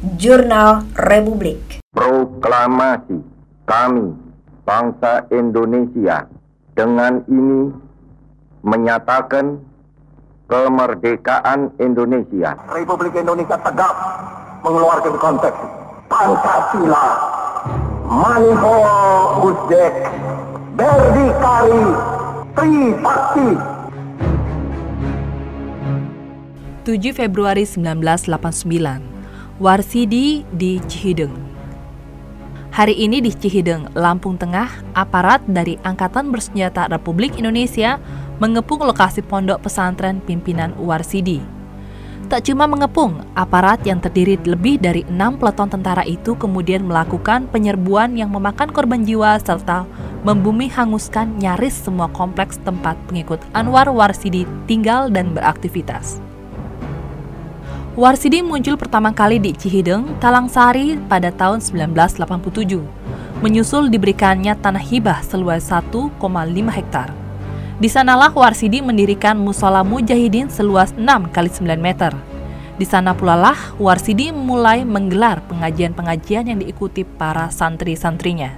Jurnal Republik. Proklamasi kami, bangsa Indonesia, dengan ini menyatakan kemerdekaan Indonesia. Republik Indonesia tegak mengeluarkan konteks Pancasila, Maniho Uzbek, Berdikari, Trisakti, 7 Februari 1989 Warsidi di Cihideng. Hari ini di Cihideng, Lampung Tengah, aparat dari Angkatan Bersenjata Republik Indonesia mengepung lokasi pondok pesantren pimpinan Warsidi. Tak cuma mengepung, aparat yang terdiri lebih dari enam peleton tentara itu kemudian melakukan penyerbuan yang memakan korban jiwa serta membumi hanguskan nyaris semua kompleks tempat pengikut Anwar Warsidi tinggal dan beraktivitas. Warsidi muncul pertama kali di Cihideng, Talangsari pada tahun 1987. Menyusul diberikannya tanah hibah seluas 1,5 hektar. Di sanalah Warsidi mendirikan musola mujahidin seluas 6 kali 9 meter. Di sana pula lah Warsidi mulai menggelar pengajian-pengajian yang diikuti para santri-santrinya.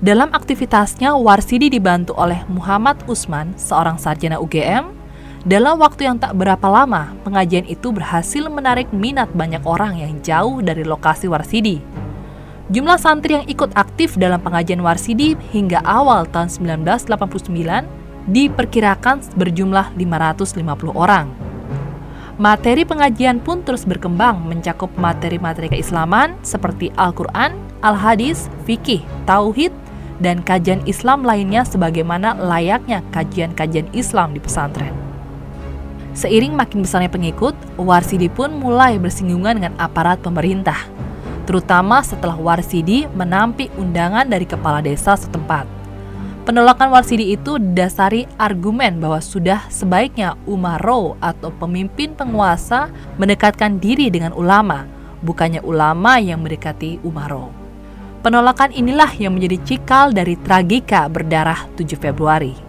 Dalam aktivitasnya, Warsidi dibantu oleh Muhammad Usman, seorang sarjana UGM, dalam waktu yang tak berapa lama, pengajian itu berhasil menarik minat banyak orang yang jauh dari lokasi Warsidi. Jumlah santri yang ikut aktif dalam pengajian Warsidi hingga awal tahun 1989 diperkirakan berjumlah 550 orang. Materi pengajian pun terus berkembang mencakup materi-materi keislaman seperti Al-Quran, Al-Hadis, Fikih, Tauhid, dan kajian Islam lainnya sebagaimana layaknya kajian-kajian Islam di pesantren. Seiring makin besarnya pengikut, Warsidi pun mulai bersinggungan dengan aparat pemerintah, terutama setelah Warsidi menampik undangan dari kepala desa setempat. Penolakan Warsidi itu didasari argumen bahwa sudah sebaiknya umaro atau pemimpin penguasa mendekatkan diri dengan ulama, bukannya ulama yang mendekati umaro. Penolakan inilah yang menjadi cikal dari tragika berdarah 7 Februari.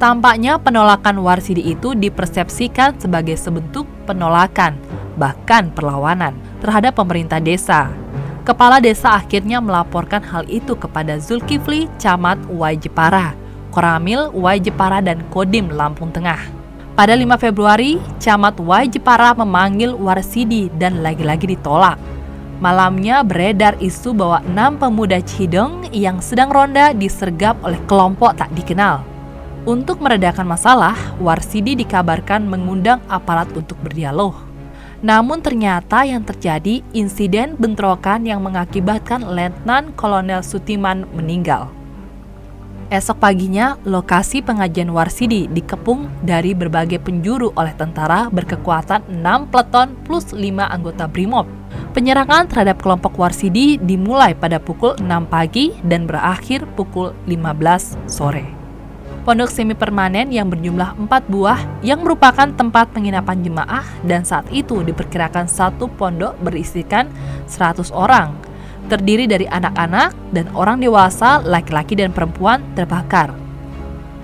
Tampaknya penolakan Warsidi itu dipersepsikan sebagai sebentuk penolakan, bahkan perlawanan, terhadap pemerintah desa. Kepala desa akhirnya melaporkan hal itu kepada Zulkifli, Camat Uwai Jepara, Koramil Uwai Jepara, dan Kodim Lampung Tengah. Pada 5 Februari, Camat Uwai Jepara memanggil Warsidi dan lagi-lagi ditolak. Malamnya beredar isu bahwa enam pemuda Cihideng yang sedang ronda disergap oleh kelompok tak dikenal. Untuk meredakan masalah, Warsidi dikabarkan mengundang aparat untuk berdialog. Namun ternyata yang terjadi insiden bentrokan yang mengakibatkan Letnan Kolonel Sutiman meninggal. Esok paginya, lokasi pengajian Warsidi dikepung dari berbagai penjuru oleh tentara berkekuatan 6 peleton plus 5 anggota BRIMOB. Penyerangan terhadap kelompok Warsidi dimulai pada pukul 6 pagi dan berakhir pukul 15 sore pondok semi permanen yang berjumlah empat buah yang merupakan tempat penginapan jemaah dan saat itu diperkirakan satu pondok berisikan 100 orang, terdiri dari anak-anak dan orang dewasa, laki-laki dan perempuan terbakar.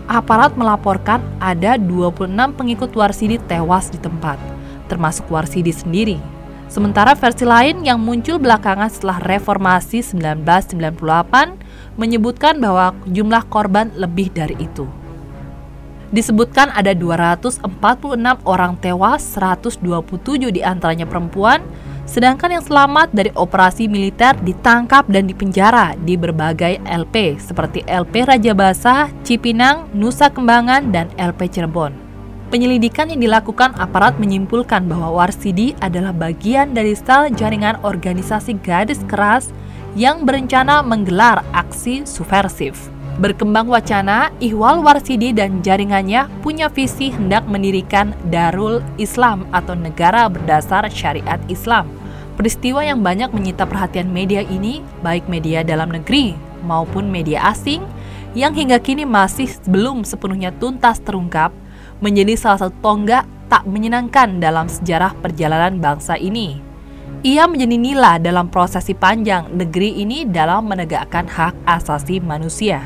Aparat melaporkan ada 26 pengikut Warsidi tewas di tempat, termasuk Warsidi sendiri. Sementara versi lain yang muncul belakangan setelah reformasi 1998 menyebutkan bahwa jumlah korban lebih dari itu. Disebutkan ada 246 orang tewas, 127 di antaranya perempuan, sedangkan yang selamat dari operasi militer ditangkap dan dipenjara di berbagai LP seperti LP Raja Basa, Cipinang, Nusa Kembangan, dan LP Cirebon. Penyelidikan yang dilakukan aparat menyimpulkan bahwa Warsidi adalah bagian dari sel jaringan organisasi gadis keras yang berencana menggelar aksi subversif. Berkembang wacana, Ihwal Warsidi dan jaringannya punya visi hendak mendirikan Darul Islam atau negara berdasar syariat Islam. Peristiwa yang banyak menyita perhatian media ini, baik media dalam negeri maupun media asing, yang hingga kini masih belum sepenuhnya tuntas terungkap, menjadi salah satu tonggak tak menyenangkan dalam sejarah perjalanan bangsa ini. Ia menjadi nila dalam prosesi panjang negeri ini dalam menegakkan hak asasi manusia.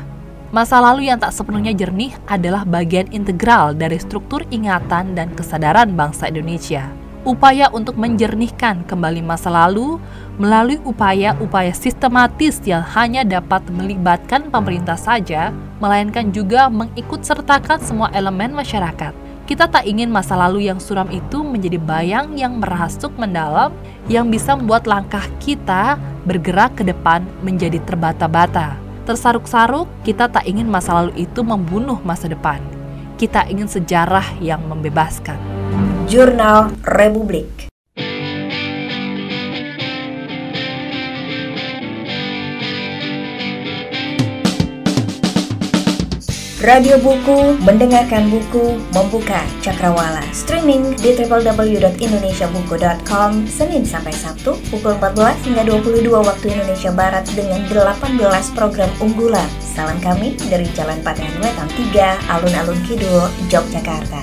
Masa lalu yang tak sepenuhnya jernih adalah bagian integral dari struktur ingatan dan kesadaran bangsa Indonesia. upaya untuk menjernihkan kembali masa lalu melalui upaya-upaya sistematis yang hanya dapat melibatkan pemerintah saja, melainkan juga mengikut sertakan semua elemen masyarakat. Kita tak ingin masa lalu yang suram itu menjadi bayang yang merasuk mendalam yang bisa membuat langkah kita bergerak ke depan menjadi terbata-bata. Tersaruk-saruk, kita tak ingin masa lalu itu membunuh masa depan. Kita ingin sejarah yang membebaskan. Jurnal Republik Radio Buku, mendengarkan buku, membuka cakrawala. Streaming di www.indonesiabuku.com Senin sampai Sabtu pukul 14 hingga 22 waktu Indonesia Barat dengan 18 program unggulan. Salam kami dari Jalan Patengan Wetan 3, Alun-Alun Kidul, Yogyakarta.